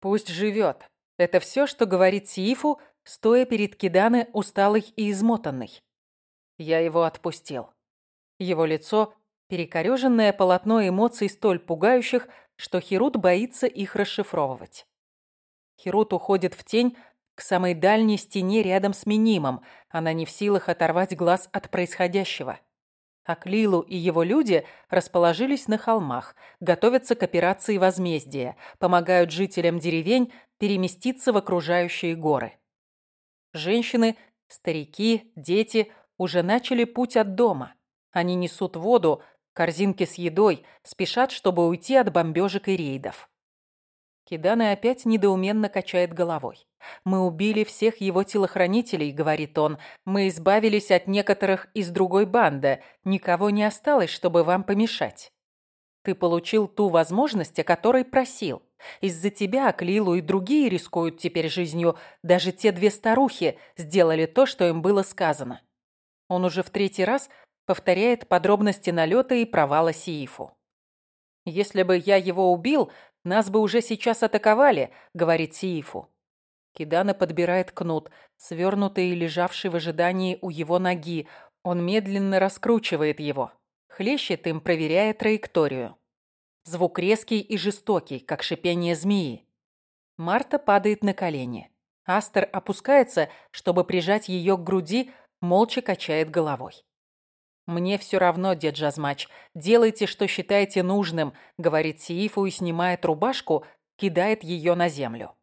Пусть живет. Это все, что говорит Сиифу, стоя перед Киданы, усталый и измотанный. Я его отпустил. Его лицо – перекореженное полотно эмоций столь пугающих, что Херут боится их расшифровывать. Херут уходит в тень к самой дальней стене рядом с Минимом. Она не в силах оторвать глаз от происходящего. Аклилу и его люди расположились на холмах, готовятся к операции возмездия, помогают жителям деревень переместиться в окружающие горы. Женщины, старики, дети уже начали путь от дома. Они несут воду, корзинки с едой, спешат, чтобы уйти от бомбежек и рейдов. Кидана опять недоуменно качает головой. «Мы убили всех его телохранителей», — говорит он. «Мы избавились от некоторых из другой банды. Никого не осталось, чтобы вам помешать. Ты получил ту возможность, о которой просил. Из-за тебя Аклилу и другие рискуют теперь жизнью. Даже те две старухи сделали то, что им было сказано». Он уже в третий раз повторяет подробности налета и провала Сиифу. «Если бы я его убил, нас бы уже сейчас атаковали», — говорит Сиифу. Кидана подбирает кнут, свернутый и лежавший в ожидании у его ноги. Он медленно раскручивает его. Хлещет им, проверяя траекторию. Звук резкий и жестокий, как шипение змеи. Марта падает на колени. Астер опускается, чтобы прижать ее к груди, молча качает головой. «Мне все равно, дед Жазмач. Делайте, что считаете нужным», — говорит Сиифу и снимает рубашку, кидает ее на землю.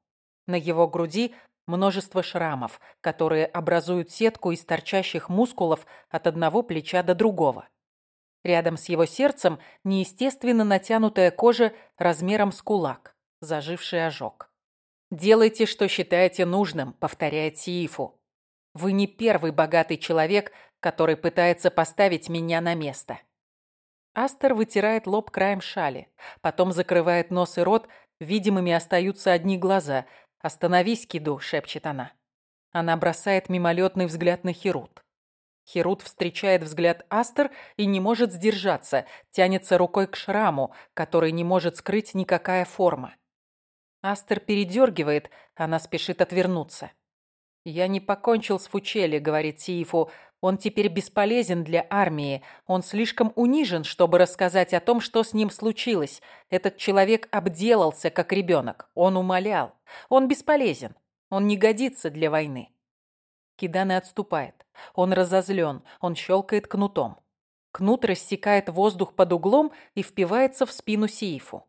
На его груди множество шрамов, которые образуют сетку из торчащих мускулов от одного плеча до другого. Рядом с его сердцем неестественно натянутая кожа размером с кулак, заживший ожог. «Делайте, что считаете нужным», — повторяет Сиифу. «Вы не первый богатый человек, который пытается поставить меня на место. Астер вытирает лоб краем шали, потом закрывает нос и рот, видимыми остаются одни глаза. «Остановись, Киду», — шепчет она. Она бросает мимолетный взгляд на Херут. Херут встречает взгляд Астер и не может сдержаться, тянется рукой к шраму, который не может скрыть никакая форма. Астер передергивает, она спешит отвернуться. «Я не покончил с Фучели», — говорит Сиифу. Он теперь бесполезен для армии. Он слишком унижен, чтобы рассказать о том, что с ним случилось. Этот человек обделался, как ребенок. Он умолял. Он бесполезен. Он не годится для войны. Киданы отступает. Он разозлен. Он щелкает кнутом. Кнут рассекает воздух под углом и впивается в спину Сиифу.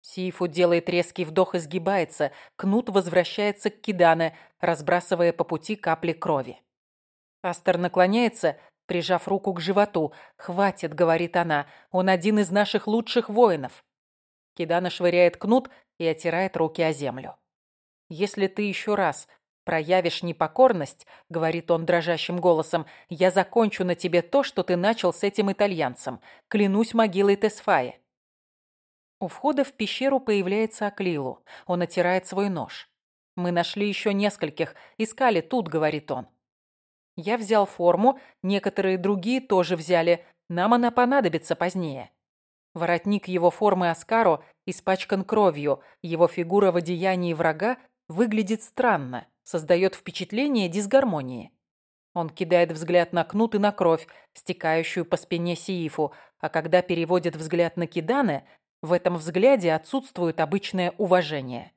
Сиифу делает резкий вдох и сгибается. Кнут возвращается к Кидане, разбрасывая по пути капли крови. Астер наклоняется, прижав руку к животу. «Хватит», — говорит она, — «он один из наших лучших воинов». Кидана швыряет кнут и отирает руки о землю. «Если ты еще раз проявишь непокорность», — говорит он дрожащим голосом, — «я закончу на тебе то, что ты начал с этим итальянцем. Клянусь могилой Тесфаи». У входа в пещеру появляется Аклилу. Он отирает свой нож. «Мы нашли еще нескольких. Искали тут», — говорит он. Я взял форму, некоторые другие тоже взяли. Нам она понадобится позднее. Воротник его формы Аскаро испачкан кровью. Его фигура в одеянии врага выглядит странно, создает впечатление дисгармонии. Он кидает взгляд на кнут и на кровь, стекающую по спине Сиифу, а когда переводит взгляд на Кидане, в этом взгляде отсутствует обычное уважение.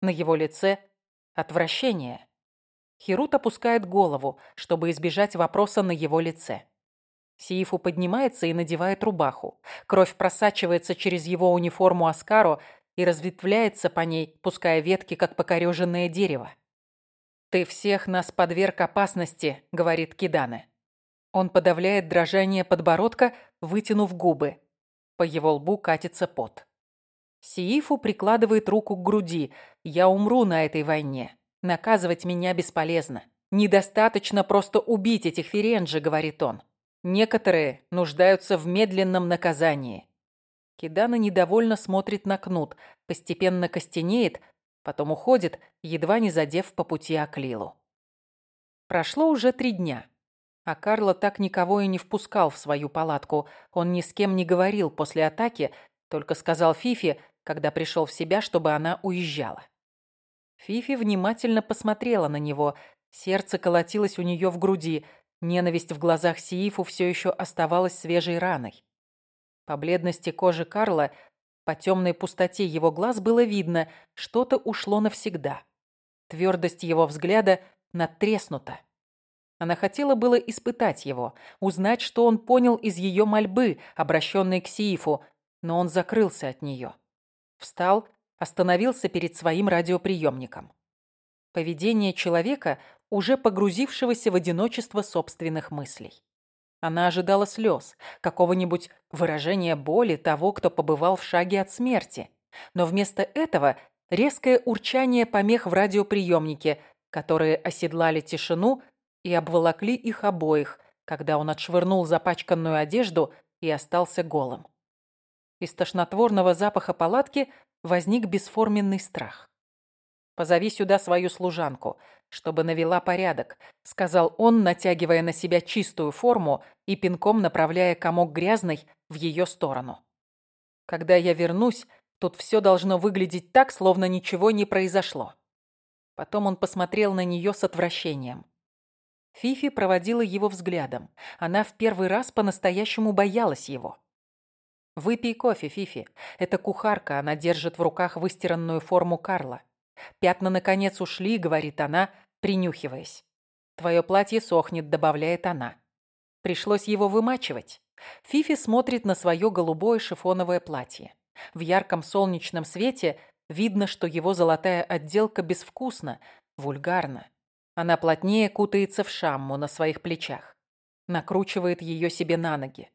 На его лице – отвращение. Хирут опускает голову, чтобы избежать вопроса на его лице. Сиифу поднимается и надевает рубаху. Кровь просачивается через его униформу Аскаро и разветвляется по ней, пуская ветки, как покореженное дерево. «Ты всех нас подверг опасности», — говорит Кидане. Он подавляет дрожание подбородка, вытянув губы. По его лбу катится пот. Сиифу прикладывает руку к груди. «Я умру на этой войне. Наказывать меня бесполезно. Недостаточно просто убить этих ференджи, говорит он. Некоторые нуждаются в медленном наказании. Кидана недовольно смотрит на кнут, постепенно костенеет, потом уходит, едва не задев по пути Аклилу. Прошло уже три дня. А Карло так никого и не впускал в свою палатку. Он ни с кем не говорил после атаки, только сказал Фифе, когда пришел в себя, чтобы она уезжала. Фифи внимательно посмотрела на него. Сердце колотилось у нее в груди. Ненависть в глазах Сиифу все еще оставалась свежей раной. По бледности кожи Карла, по темной пустоте его глаз было видно, что-то ушло навсегда. Твердость его взгляда надтреснута. Она хотела было испытать его, узнать, что он понял из ее мольбы, обращенной к Сиифу, но он закрылся от нее. Встал, остановился перед своим радиоприемником. Поведение человека, уже погрузившегося в одиночество собственных мыслей. Она ожидала слез, какого-нибудь выражения боли того, кто побывал в шаге от смерти. Но вместо этого резкое урчание помех в радиоприемнике, которые оседлали тишину и обволокли их обоих, когда он отшвырнул запачканную одежду и остался голым. Из тошнотворного запаха палатки возник бесформенный страх. «Позови сюда свою служанку, чтобы навела порядок», — сказал он, натягивая на себя чистую форму и пинком направляя комок грязной в ее сторону. «Когда я вернусь, тут все должно выглядеть так, словно ничего не произошло». Потом он посмотрел на нее с отвращением. Фифи проводила его взглядом. Она в первый раз по-настоящему боялась его. «Выпей кофе, Фифи. Это кухарка, она держит в руках выстиранную форму Карла. Пятна, наконец, ушли», — говорит она, принюхиваясь. «Твое платье сохнет», — добавляет она. Пришлось его вымачивать. Фифи смотрит на свое голубое шифоновое платье. В ярком солнечном свете видно, что его золотая отделка безвкусна, вульгарна. Она плотнее кутается в шамму на своих плечах. Накручивает ее себе на ноги.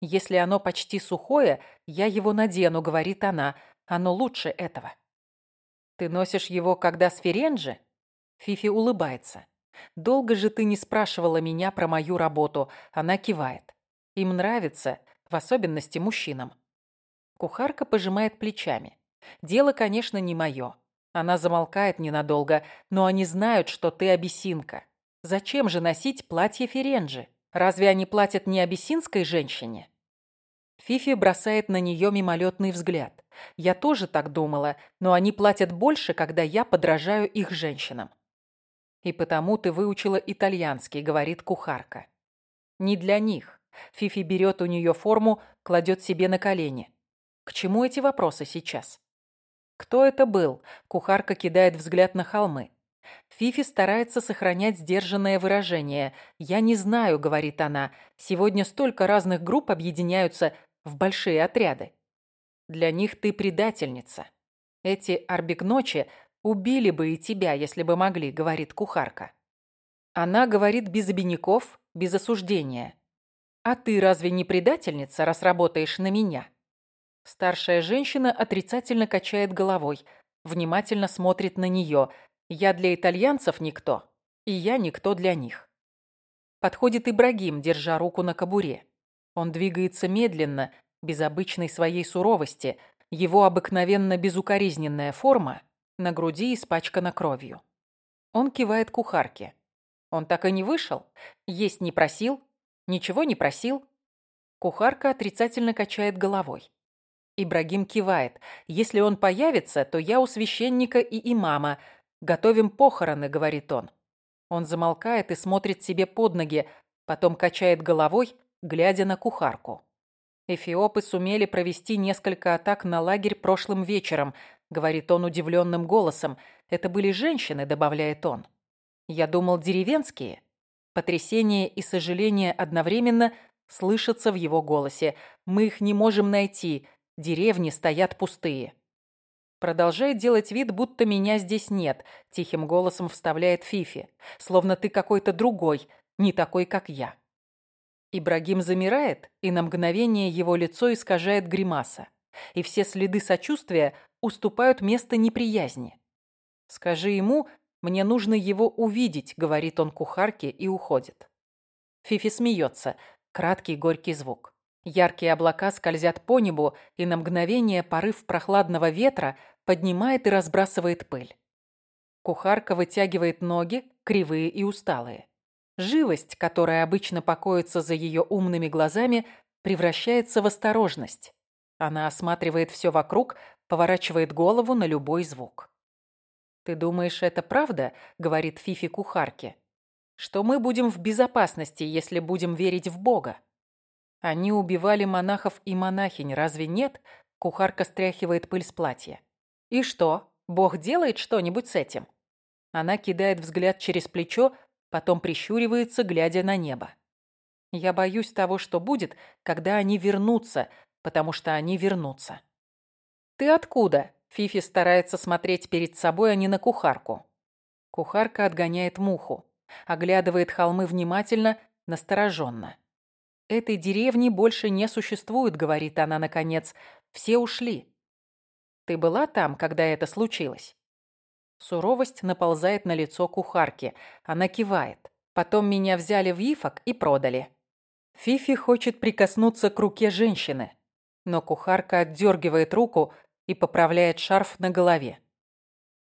«Если оно почти сухое, я его надену», — говорит она. «Оно лучше этого». «Ты носишь его, когда с Ференджи?» Фифи улыбается. «Долго же ты не спрашивала меня про мою работу?» Она кивает. «Им нравится, в особенности мужчинам». Кухарка пожимает плечами. «Дело, конечно, не мое». Она замолкает ненадолго, но они знают, что ты абиссинка. Зачем же носить платье Ференджи? Разве они платят не абиссинской женщине? Фифи бросает на нее мимолетный взгляд. Я тоже так думала, но они платят больше, когда я подражаю их женщинам. И потому ты выучила итальянский, говорит кухарка. Не для них. Фифи берет у нее форму, кладет себе на колени. К чему эти вопросы сейчас? Кто это был? Кухарка кидает взгляд на холмы. Фифи старается сохранять сдержанное выражение. «Я не знаю», — говорит она. «Сегодня столько разных групп объединяются в большие отряды. Для них ты предательница. Эти арбигночи убили бы и тебя, если бы могли», — говорит кухарка. Она говорит без обиняков, без осуждения. «А ты разве не предательница, раз работаешь на меня?» Старшая женщина отрицательно качает головой, внимательно смотрит на нее — я для итальянцев никто, и я никто для них. Подходит Ибрагим, держа руку на кобуре. Он двигается медленно, без обычной своей суровости. Его обыкновенно безукоризненная форма на груди испачкана кровью. Он кивает кухарке. Он так и не вышел? Есть не просил? Ничего не просил? Кухарка отрицательно качает головой. Ибрагим кивает. Если он появится, то я у священника и имама – «Готовим похороны», — говорит он. Он замолкает и смотрит себе под ноги, потом качает головой, глядя на кухарку. «Эфиопы сумели провести несколько атак на лагерь прошлым вечером», — говорит он удивленным голосом. «Это были женщины», — добавляет он. «Я думал, деревенские». Потрясение и сожаление одновременно слышатся в его голосе. «Мы их не можем найти. Деревни стоят пустые». Продолжает делать вид, будто меня здесь нет, тихим голосом вставляет Фифи. Словно ты какой-то другой, не такой, как я. Ибрагим замирает, и на мгновение его лицо искажает гримаса. И все следы сочувствия уступают место неприязни. «Скажи ему, мне нужно его увидеть», — говорит он кухарке и уходит. Фифи смеется. Краткий горький звук. Яркие облака скользят по небу, и на мгновение порыв прохладного ветра поднимает и разбрасывает пыль. Кухарка вытягивает ноги, кривые и усталые. Живость, которая обычно покоится за ее умными глазами, превращается в осторожность. Она осматривает все вокруг, поворачивает голову на любой звук. «Ты думаешь, это правда?» — говорит Фифи кухарке. «Что мы будем в безопасности, если будем верить в Бога?» Они убивали монахов и монахинь, разве нет? Кухарка стряхивает пыль с платья. И что? Бог делает что-нибудь с этим? Она кидает взгляд через плечо, потом прищуривается, глядя на небо. Я боюсь того, что будет, когда они вернутся, потому что они вернутся. «Ты откуда?» Фифи старается смотреть перед собой, а не на кухарку. Кухарка отгоняет муху, оглядывает холмы внимательно, настороженно. «Этой деревни больше не существует», — говорит она наконец. «Все ушли». «Ты была там, когда это случилось?» Суровость наползает на лицо кухарки. Она кивает. Потом меня взяли в Ифок и продали. Фифи хочет прикоснуться к руке женщины, но кухарка отдергивает руку и поправляет шарф на голове.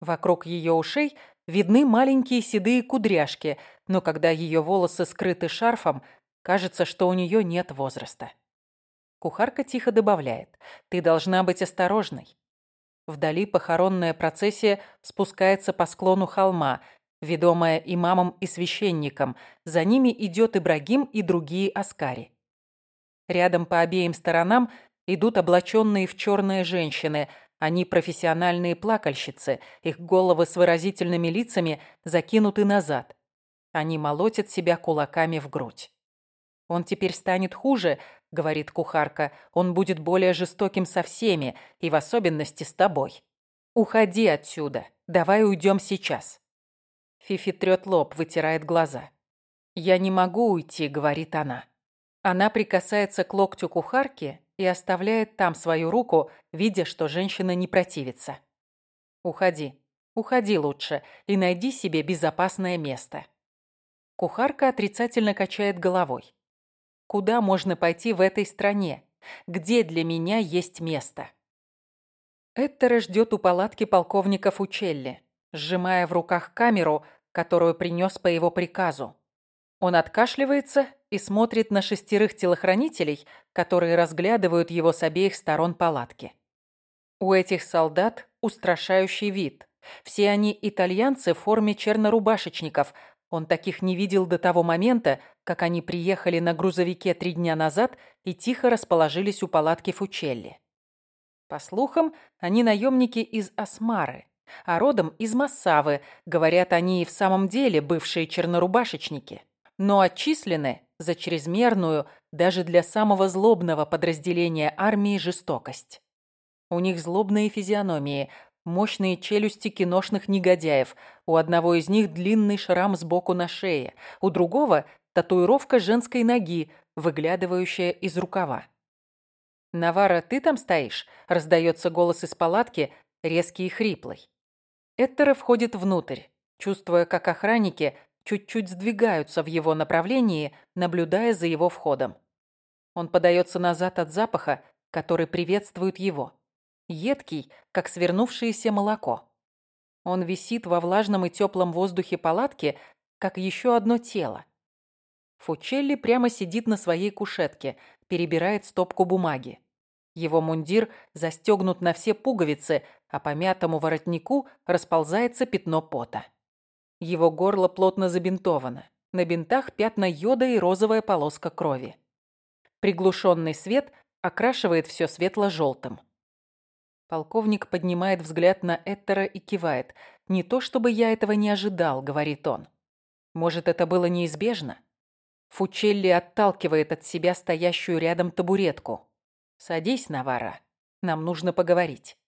Вокруг ее ушей видны маленькие седые кудряшки, но когда ее волосы скрыты шарфом, кажется, что у нее нет возраста. Кухарка тихо добавляет, «Ты должна быть осторожной. Вдали похоронная процессия спускается по склону холма, ведомая имамом и священником. За ними идет Ибрагим и другие аскари. Рядом по обеим сторонам идут облаченные в черные женщины. Они профессиональные плакальщицы. Их головы с выразительными лицами закинуты назад. Они молотят себя кулаками в грудь. Он теперь станет хуже, — говорит кухарка, — «он будет более жестоким со всеми, и в особенности с тобой. Уходи отсюда, давай уйдем сейчас». Фифи трёт лоб, вытирает глаза. «Я не могу уйти», — говорит она. Она прикасается к локтю кухарки и оставляет там свою руку, видя, что женщина не противится. «Уходи, уходи лучше и найди себе безопасное место». Кухарка отрицательно качает головой. Куда можно пойти в этой стране? Где для меня есть место? Эттера ждет у палатки полковника Фучелли, сжимая в руках камеру, которую принес по его приказу. Он откашливается и смотрит на шестерых телохранителей, которые разглядывают его с обеих сторон палатки. У этих солдат устрашающий вид. Все они итальянцы в форме чернорубашечников, он таких не видел до того момента, как они приехали на грузовике три дня назад и тихо расположились у палатки Фучелли. По слухам, они наемники из Осмары, а родом из Массавы, говорят они и в самом деле бывшие чернорубашечники, но отчислены за чрезмерную, даже для самого злобного подразделения армии, жестокость. У них злобные физиономии, Мощные челюсти киношных негодяев. У одного из них длинный шрам сбоку на шее. У другого – татуировка женской ноги, выглядывающая из рукава. «Навара, ты там стоишь?» – раздается голос из палатки, резкий и хриплый. Эттера входит внутрь, чувствуя, как охранники чуть-чуть сдвигаются в его направлении, наблюдая за его входом. Он подается назад от запаха, который приветствует его едкий, как свернувшееся молоко. Он висит во влажном и теплом воздухе палатки, как еще одно тело. Фучелли прямо сидит на своей кушетке, перебирает стопку бумаги. Его мундир застегнут на все пуговицы, а по мятому воротнику расползается пятно пота. Его горло плотно забинтовано. На бинтах пятна йода и розовая полоска крови. Приглушенный свет окрашивает все светло-желтым. Полковник поднимает взгляд на Эттера и кивает. «Не то чтобы я этого не ожидал», — говорит он. «Может, это было неизбежно?» Фучелли отталкивает от себя стоящую рядом табуретку. «Садись, Навара. Нам нужно поговорить».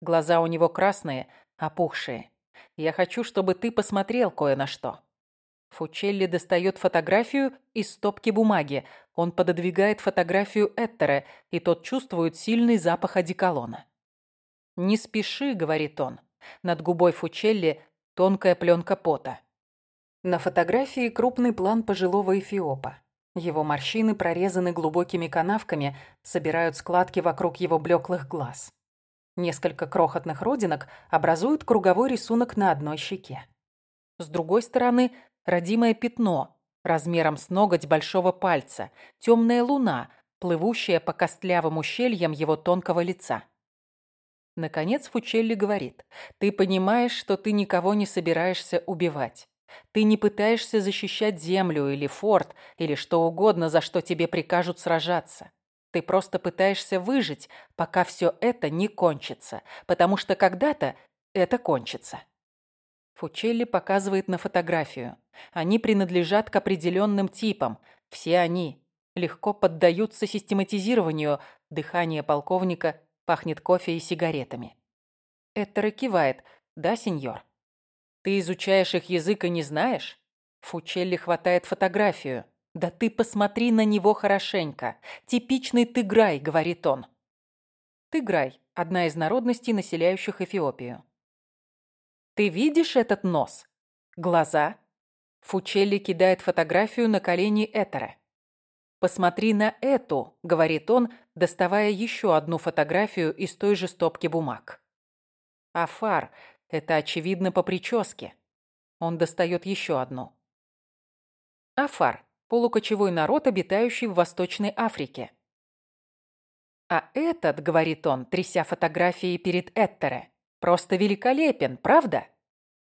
Глаза у него красные, опухшие. «Я хочу, чтобы ты посмотрел кое на что». Фучелли достает фотографию из стопки бумаги. Он пододвигает фотографию Эттера, и тот чувствует сильный запах одеколона. «Не спеши», — говорит он. Над губой Фучелли тонкая пленка пота. На фотографии крупный план пожилого эфиопа. Его морщины прорезаны глубокими канавками, собирают складки вокруг его блеклых глаз. Несколько крохотных родинок образуют круговой рисунок на одной щеке. С другой стороны, родимое пятно, размером с ноготь большого пальца, темная луна, плывущая по костлявым ущельям его тонкого лица. Наконец Фучелли говорит, «Ты понимаешь, что ты никого не собираешься убивать. Ты не пытаешься защищать землю или форт, или что угодно, за что тебе прикажут сражаться. Ты просто пытаешься выжить, пока все это не кончится, потому что когда-то это кончится. Фучелли показывает на фотографию. Они принадлежат к определенным типам. Все они легко поддаются систематизированию. Дыхание полковника пахнет кофе и сигаретами. Эттера кивает. «Да, сеньор?» Ты изучаешь их язык и не знаешь? Фучелли хватает фотографию. Да ты посмотри на него хорошенько. Типичный тыграй, говорит он. Тыграй – одна из народностей, населяющих Эфиопию. Ты видишь этот нос? Глаза? Фучелли кидает фотографию на колени Этера. «Посмотри на эту», — говорит он, доставая еще одну фотографию из той же стопки бумаг. Афар это очевидно по прическе. Он достает еще одну. Афар – полукочевой народ, обитающий в Восточной Африке. А этот, говорит он, тряся фотографии перед Эттере, просто великолепен, правда?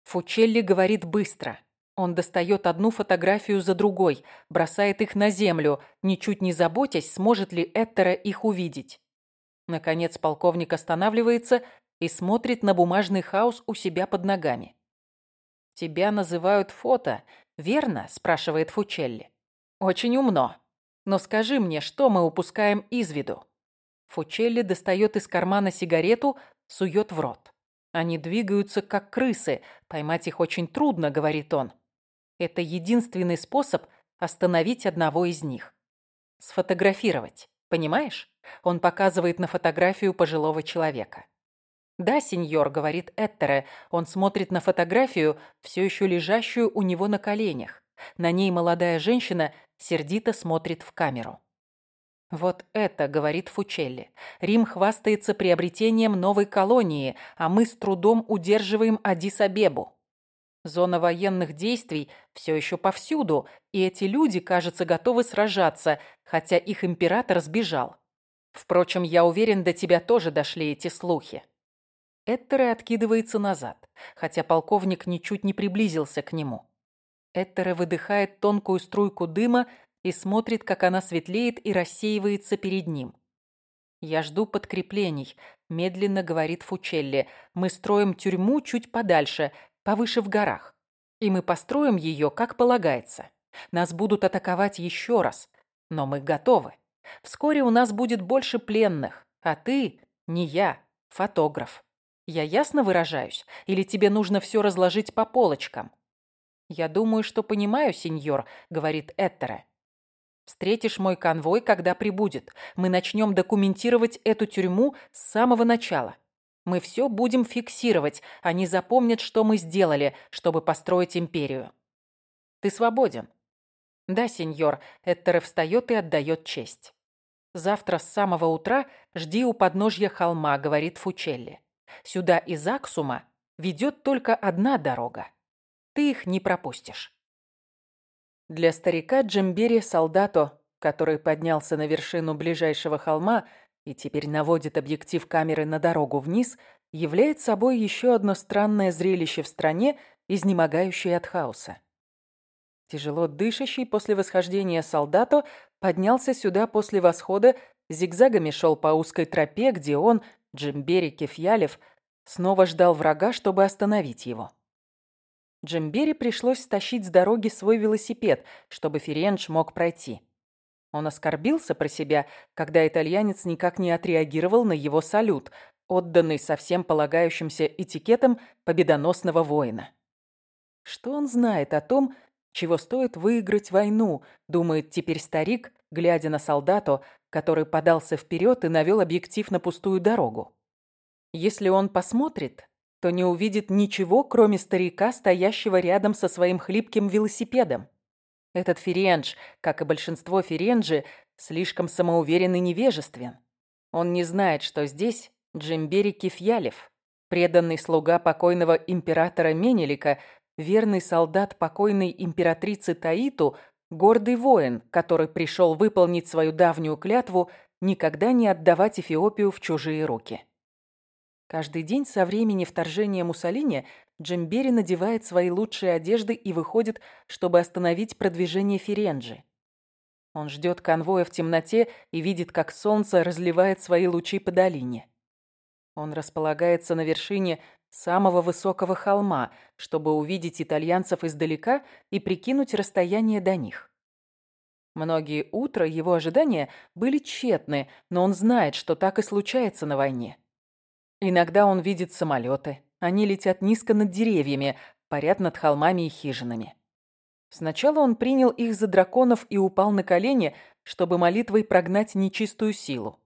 Фучелли говорит быстро. Он достает одну фотографию за другой, бросает их на землю, ничуть не заботясь, сможет ли Эттера их увидеть. Наконец полковник останавливается и смотрит на бумажный хаос у себя под ногами. «Тебя называют фото, верно?» – спрашивает Фучелли. «Очень умно. Но скажи мне, что мы упускаем из виду?» Фучелли достает из кармана сигарету, сует в рот. Они двигаются, как крысы. Поймать их очень трудно, говорит он. Это единственный способ остановить одного из них. Сфотографировать. Понимаешь? Он показывает на фотографию пожилого человека. «Да, сеньор», — говорит Эттере. Он смотрит на фотографию, все еще лежащую у него на коленях. На ней молодая женщина сердито смотрит в камеру. «Вот это», — говорит Фучелли. «Рим хвастается приобретением новой колонии, а мы с трудом удерживаем Адис-Абебу. Зона военных действий все еще повсюду, и эти люди, кажется, готовы сражаться, хотя их император сбежал. Впрочем, я уверен, до тебя тоже дошли эти слухи». Эттере откидывается назад, хотя полковник ничуть не приблизился к нему. Эттере выдыхает тонкую струйку дыма и смотрит, как она светлеет и рассеивается перед ним. «Я жду подкреплений», – медленно говорит Фучелли. «Мы строим тюрьму чуть подальше, повыше в горах. И мы построим ее, как полагается. Нас будут атаковать еще раз, но мы готовы. Вскоре у нас будет больше пленных, а ты, не я, фотограф. Я ясно выражаюсь? Или тебе нужно все разложить по полочкам?» «Я думаю, что понимаю, сеньор», — говорит Эттере. «Встретишь мой конвой, когда прибудет. Мы начнем документировать эту тюрьму с самого начала. Мы все будем фиксировать. Они запомнят, что мы сделали, чтобы построить империю. Ты свободен». «Да, сеньор», — Эттере встает и отдает честь. «Завтра с самого утра жди у подножья холма», — говорит Фучелли. Сюда из Аксума ведет только одна дорога. Ты их не пропустишь. Для старика Джембери Солдато, который поднялся на вершину ближайшего холма и теперь наводит объектив камеры на дорогу вниз, является собой еще одно странное зрелище в стране, изнемогающее от хаоса. Тяжело дышащий после восхождения солдату поднялся сюда после восхода, зигзагами шел по узкой тропе, где он, Джимбери Кефьялев снова ждал врага, чтобы остановить его. Джимбери пришлось стащить с дороги свой велосипед, чтобы Ференч мог пройти. Он оскорбился про себя, когда итальянец никак не отреагировал на его салют, отданный совсем полагающимся этикетом победоносного воина. Что он знает о том, чего стоит выиграть войну, думает теперь старик, глядя на солдату, который подался вперед и навел объектив на пустую дорогу. Если он посмотрит, то не увидит ничего, кроме старика, стоящего рядом со своим хлипким велосипедом. Этот Ференж, как и большинство Ференджи, слишком самоуверен и невежествен. Он не знает, что здесь Джимбери Кефьялев, преданный слуга покойного императора Менелика, верный солдат покойной императрицы Таиту, гордый воин, который пришел выполнить свою давнюю клятву никогда не отдавать Эфиопию в чужие руки. Каждый день со времени вторжения Муссолини Джембери надевает свои лучшие одежды и выходит, чтобы остановить продвижение Ференджи. Он ждет конвоя в темноте и видит, как солнце разливает свои лучи по долине. Он располагается на вершине самого высокого холма, чтобы увидеть итальянцев издалека и прикинуть расстояние до них. Многие утра его ожидания были тщетны, но он знает, что так и случается на войне. Иногда он видит самолеты. Они летят низко над деревьями, парят над холмами и хижинами. Сначала он принял их за драконов и упал на колени, чтобы молитвой прогнать нечистую силу.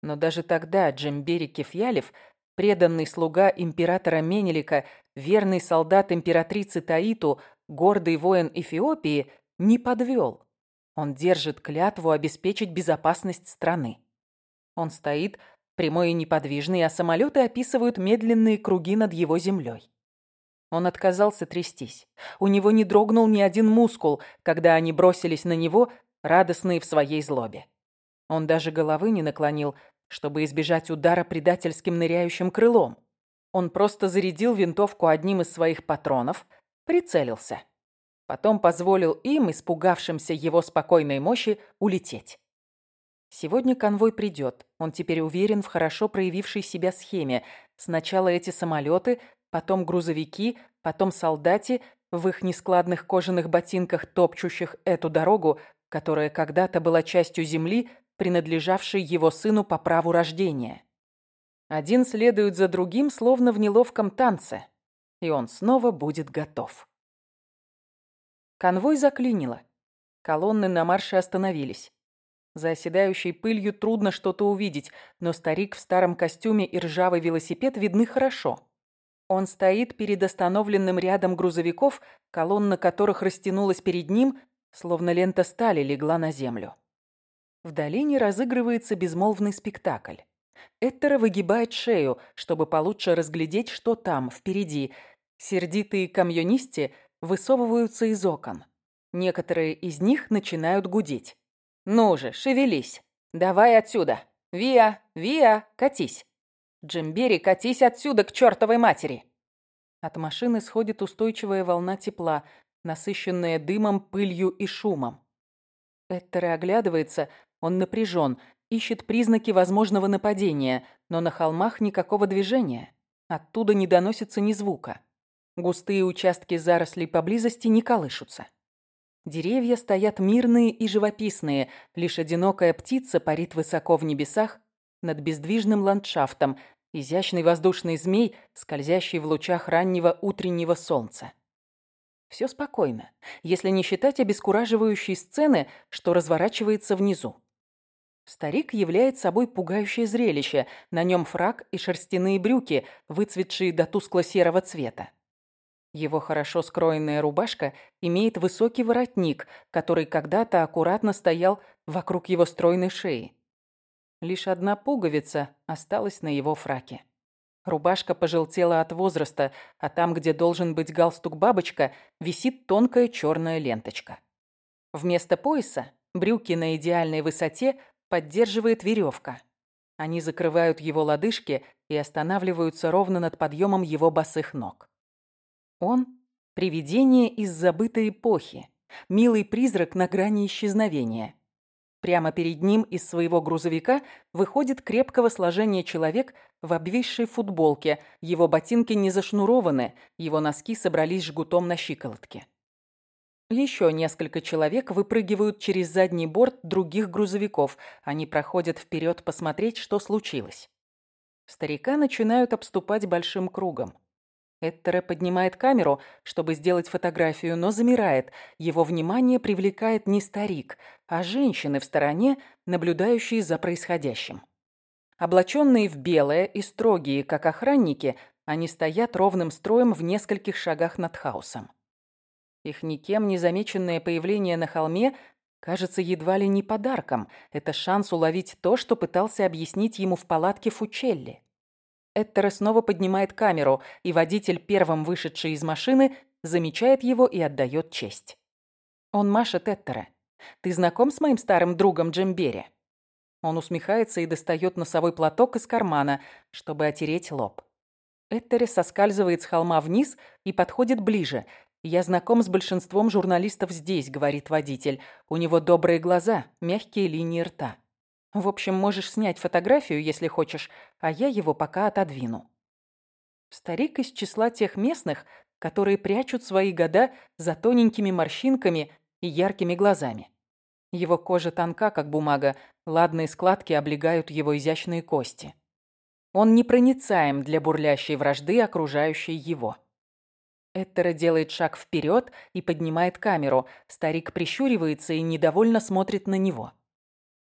Но даже тогда Джембери Кефьялев, преданный слуга императора Менелика, верный солдат императрицы Таиту, гордый воин Эфиопии, не подвел. Он держит клятву обеспечить безопасность страны. Он стоит, прямой и неподвижный, а самолеты описывают медленные круги над его землей. Он отказался трястись. У него не дрогнул ни один мускул, когда они бросились на него, радостные в своей злобе. Он даже головы не наклонил, чтобы избежать удара предательским ныряющим крылом. Он просто зарядил винтовку одним из своих патронов, прицелился. Потом позволил им, испугавшимся его спокойной мощи, улететь. Сегодня конвой придет. Он теперь уверен в хорошо проявившей себя схеме. Сначала эти самолеты, потом грузовики, потом солдати в их нескладных кожаных ботинках, топчущих эту дорогу, которая когда-то была частью земли, принадлежавшей его сыну по праву рождения. Один следует за другим, словно в неловком танце, и он снова будет готов. Конвой заклинило. Колонны на марше остановились. За оседающей пылью трудно что-то увидеть, но старик в старом костюме и ржавый велосипед видны хорошо. Он стоит перед остановленным рядом грузовиков, колонна которых растянулась перед ним, словно лента стали легла на землю. В долине разыгрывается безмолвный спектакль. Эттера выгибает шею, чтобы получше разглядеть, что там, впереди. Сердитые камьонисты высовываются из окон. Некоторые из них начинают гудеть. «Ну же, шевелись! Давай отсюда! Виа, Виа, катись! Джимбери, катись отсюда к чертовой матери!» От машины сходит устойчивая волна тепла, насыщенная дымом, пылью и шумом. Эттер оглядывается, он напряжен, ищет признаки возможного нападения, но на холмах никакого движения. Оттуда не доносится ни звука. Густые участки зарослей поблизости не колышутся. Деревья стоят мирные и живописные, лишь одинокая птица парит высоко в небесах над бездвижным ландшафтом, изящный воздушный змей, скользящий в лучах раннего утреннего солнца. Все спокойно, если не считать обескураживающей сцены, что разворачивается внизу. Старик являет собой пугающее зрелище. На нем фрак и шерстяные брюки, выцветшие до тускло-серого цвета. Его хорошо скроенная рубашка имеет высокий воротник, который когда-то аккуратно стоял вокруг его стройной шеи. Лишь одна пуговица осталась на его фраке. Рубашка пожелтела от возраста, а там, где должен быть галстук-бабочка, висит тонкая черная ленточка. Вместо пояса брюки на идеальной высоте поддерживает веревка. Они закрывают его лодыжки и останавливаются ровно над подъемом его босых ног. Он — привидение из забытой эпохи, милый призрак на грани исчезновения. Прямо перед ним из своего грузовика выходит крепкого сложения человек в обвисшей футболке, его ботинки не зашнурованы, его носки собрались жгутом на щиколотке. Еще несколько человек выпрыгивают через задний борт других грузовиков. Они проходят вперед посмотреть, что случилось. Старика начинают обступать большим кругом. Эттере поднимает камеру, чтобы сделать фотографию, но замирает. Его внимание привлекает не старик, а женщины в стороне, наблюдающие за происходящим. Облаченные в белое и строгие, как охранники, они стоят ровным строем в нескольких шагах над хаосом. Их никем не замеченное появление на холме кажется едва ли не подарком. Это шанс уловить то, что пытался объяснить ему в палатке Фучелли. Эттера снова поднимает камеру, и водитель, первым вышедший из машины, замечает его и отдает честь. Он машет Эттера. «Ты знаком с моим старым другом Джембери?» Он усмехается и достает носовой платок из кармана, чтобы отереть лоб. Этери соскальзывает с холма вниз и подходит ближе. «Я знаком с большинством журналистов здесь», — говорит водитель. «У него добрые глаза, мягкие линии рта. В общем, можешь снять фотографию, если хочешь, а я его пока отодвину». Старик из числа тех местных, которые прячут свои года за тоненькими морщинками и яркими глазами. Его кожа тонка, как бумага, ладные складки облегают его изящные кости. Он непроницаем для бурлящей вражды, окружающей его. Эттера делает шаг вперед и поднимает камеру. Старик прищуривается и недовольно смотрит на него.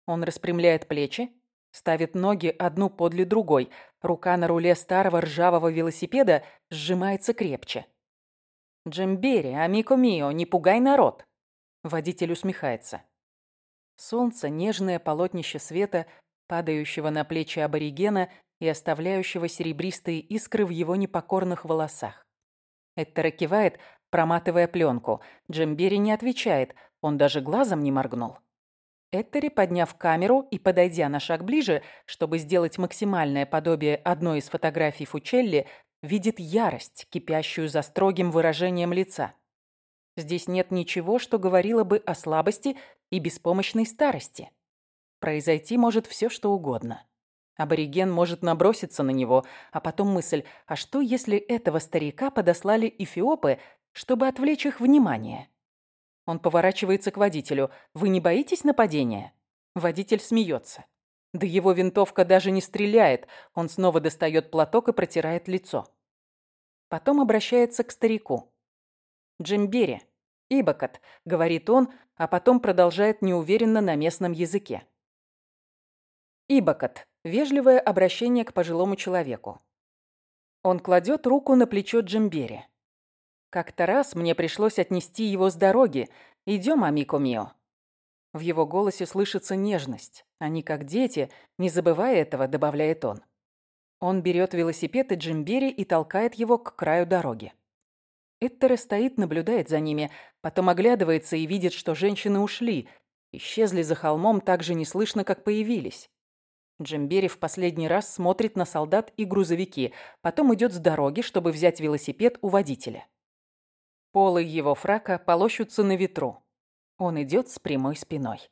Он распрямляет плечи, ставит ноги одну подле другой. Рука на руле старого ржавого велосипеда сжимается крепче. «Джембери, амико мио, не пугай народ!» Водитель усмехается. Солнце, нежное полотнище света, падающего на плечи аборигена и оставляющего серебристые искры в его непокорных волосах. Эттера кивает, проматывая пленку. Джембери не отвечает, он даже глазом не моргнул. Эттери, подняв камеру и подойдя на шаг ближе, чтобы сделать максимальное подобие одной из фотографий Фучелли, видит ярость, кипящую за строгим выражением лица. Здесь нет ничего, что говорило бы о слабости и беспомощной старости. Произойти может все, что угодно. Абориген может наброситься на него, а потом мысль, а что если этого старика подослали эфиопы, чтобы отвлечь их внимание? Он поворачивается к водителю. «Вы не боитесь нападения?» Водитель смеется. Да его винтовка даже не стреляет. Он снова достает платок и протирает лицо. Потом обращается к старику. «Джимбери, Ибакат», — говорит он, а потом продолжает неуверенно на местном языке. Ибакат — вежливое обращение к пожилому человеку. Он кладет руку на плечо Джимбери. Как-то раз мне пришлось отнести его с дороги. Идем, амико мио. В его голосе слышится нежность. Они как дети, не забывая этого, добавляет он. Он берет велосипед и Джимбери и толкает его к краю дороги. Эттера стоит, наблюдает за ними, потом оглядывается и видит, что женщины ушли, исчезли за холмом так же неслышно, как появились. Джимбери в последний раз смотрит на солдат и грузовики, потом идет с дороги, чтобы взять велосипед у водителя. Полы его фрака полощутся на ветру. Он идет с прямой спиной.